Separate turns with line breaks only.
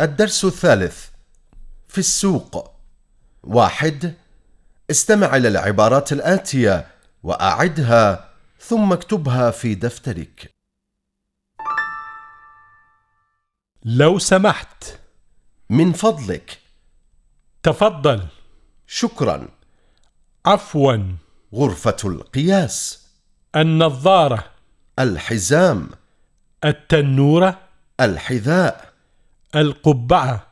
الدرس الثالث في السوق. واحد استمع إلى العبارات الآتية وأعدها ثم اكتبها في دفترك.
لو سمحت.
من فضلك.
تفضل.
شكرا.
عفوا.
غرفة القياس.
النظارة.
الحزام.
التنورة.
الحذاء.
القبعة.